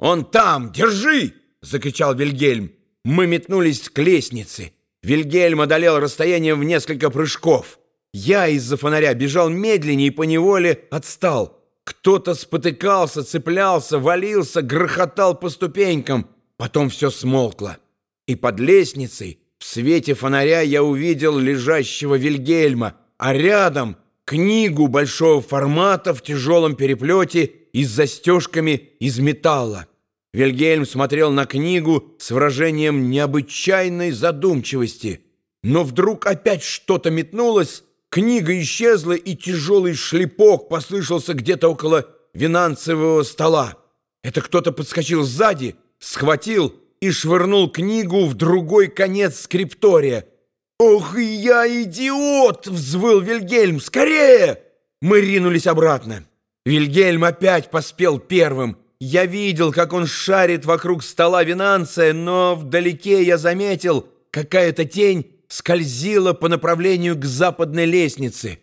«Он там! Держи!» — закричал Вильгельм. Мы метнулись к лестнице. Вильгельм одолел расстояние в несколько прыжков. Я из-за фонаря бежал медленнее и поневоле отстал. Кто-то спотыкался, цеплялся, валился, грохотал по ступенькам. Потом все смолкло. И под лестницей в свете фонаря я увидел лежащего Вильгельма, а рядом книгу большого формата в тяжелом переплете и с застежками из металла. Вильгельм смотрел на книгу с выражением необычайной задумчивости. Но вдруг опять что-то метнулось, книга исчезла, и тяжелый шлепок послышался где-то около винанцевого стола. Это кто-то подскочил сзади, схватил и швырнул книгу в другой конец скриптория. «Ох, я идиот!» — взвыл Вильгельм. «Скорее!» Мы ринулись обратно. Вильгельм опять поспел первым. Я видел, как он шарит вокруг стола Винанция, но вдалеке я заметил, какая-то тень скользила по направлению к западной лестнице.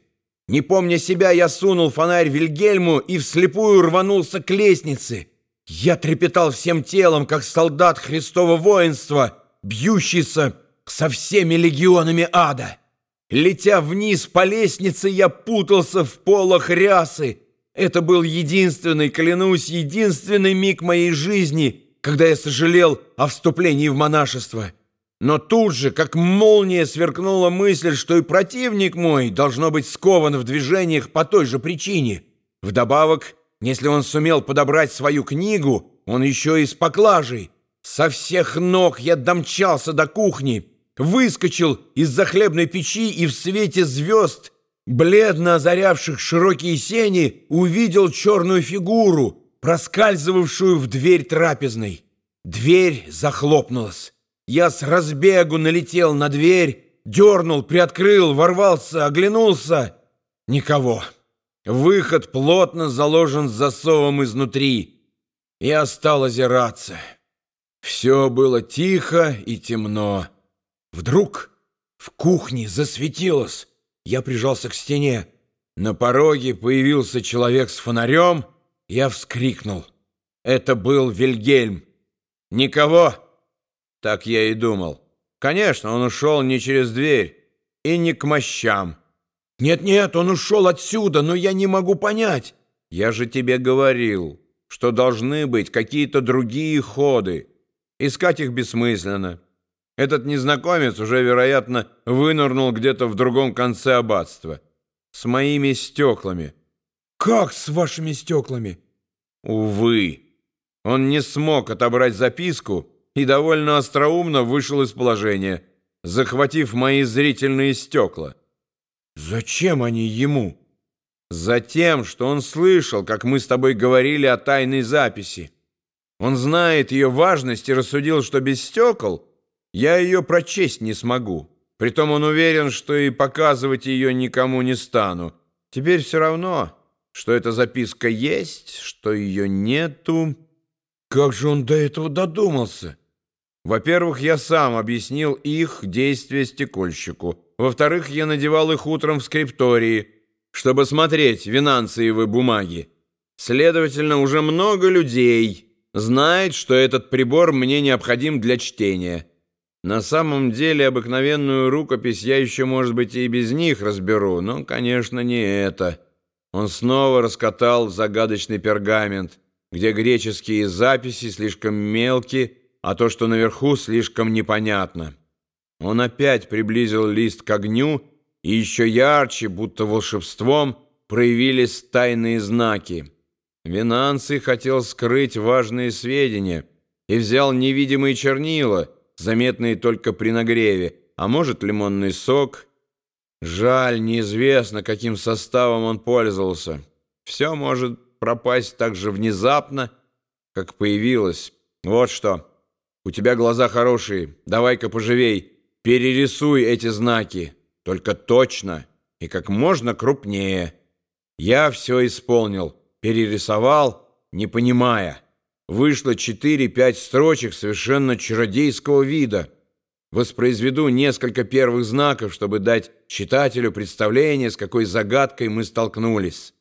Не помня себя, я сунул фонарь Вильгельму и вслепую рванулся к лестнице. Я трепетал всем телом, как солдат Христова воинства, бьющийся со всеми легионами ада. Летя вниз по лестнице, я путался в полах рясы, это был единственный, клянусь, единственный миг моей жизни, когда я сожалел о вступлении в монашество. Но тут же, как молния, сверкнула мысль, что и противник мой должно быть скован в движениях по той же причине. Вдобавок, если он сумел подобрать свою книгу, он еще и с поклажей. Со всех ног я домчался до кухни, выскочил из-за хлебной печи и в свете звезд – бледно озарявших широкие сени, увидел черную фигуру, проскальзывавшую в дверь трапезной. Дверь захлопнулась. Я с разбегу налетел на дверь, дернул, приоткрыл, ворвался, оглянулся. Никого. Выход плотно заложен засовом изнутри. Я стал озираться. Все было тихо и темно. Вдруг в кухне засветилось. Я прижался к стене. На пороге появился человек с фонарем. Я вскрикнул. Это был Вильгельм. «Никого?» Так я и думал. Конечно, он ушел не через дверь и не к мощам. «Нет-нет, он ушел отсюда, но я не могу понять». «Я же тебе говорил, что должны быть какие-то другие ходы. Искать их бессмысленно». Этот незнакомец уже, вероятно, вынырнул где-то в другом конце аббатства. С моими стеклами. Как с вашими стеклами? Увы. Он не смог отобрать записку и довольно остроумно вышел из положения, захватив мои зрительные стекла. Зачем они ему? Затем, что он слышал, как мы с тобой говорили о тайной записи. Он знает ее важность и рассудил, что без стекол я ее прочесть не смогу. Притом он уверен, что и показывать ее никому не стану. Теперь все равно, что эта записка есть, что ее нету. Как же он до этого додумался? Во-первых, я сам объяснил их действия стекольщику. Во-вторых, я надевал их утром в скриптории, чтобы смотреть финансовые бумаги. Следовательно, уже много людей знает, что этот прибор мне необходим для чтения. На самом деле обыкновенную рукопись я еще, может быть, и без них разберу, но, конечно, не это. Он снова раскатал загадочный пергамент, где греческие записи слишком мелкие, а то, что наверху, слишком непонятно. Он опять приблизил лист к огню, и еще ярче, будто волшебством, проявились тайные знаки. Винанций хотел скрыть важные сведения и взял невидимые чернила — заметные только при нагреве, а может лимонный сок. Жаль, неизвестно, каким составом он пользовался. Все может пропасть так же внезапно, как появилось. Вот что. У тебя глаза хорошие, давай-ка поживей, перерисуй эти знаки, только точно и как можно крупнее. Я все исполнил, перерисовал, не понимая. Вышло четыре-пять строчек совершенно чародейского вида. Воспроизведу несколько первых знаков, чтобы дать читателю представление, с какой загадкой мы столкнулись.